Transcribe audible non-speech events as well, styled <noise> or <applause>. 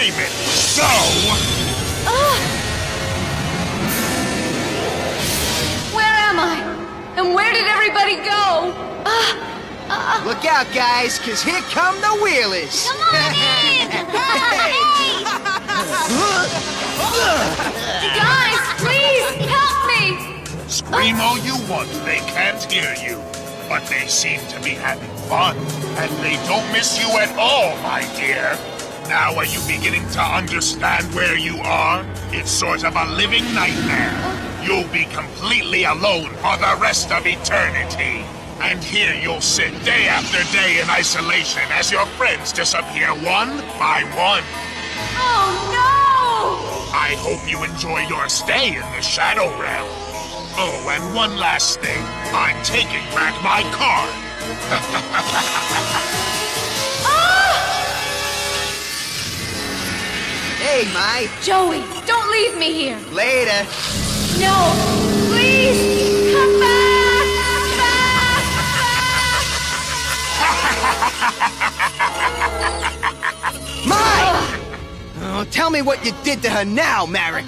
Raven. So... Ah. Where am I? And where did everybody go? Ah. Ah. Look out, guys, cause here come the wheelers. Come on in! <laughs> <laughs> Guys, please help me! Scream all you want, they can't hear you. But they seem to be having fun, and they don't miss you at all, my dear. Now are you beginning to understand where you are? It's sort of a living nightmare. You'll be completely alone for the rest of eternity. And here you'll sit day after day in isolation as your friends disappear one by one. Oh no! I hope you enjoy your stay in the Shadow Realm. Oh, and one last thing. I'm taking back my card. <laughs> Hey, Mai. Joey, don't leave me here! Later. No! Please! Come back! Come back! <laughs> Mai! Oh, tell me what you did to her now, Marik.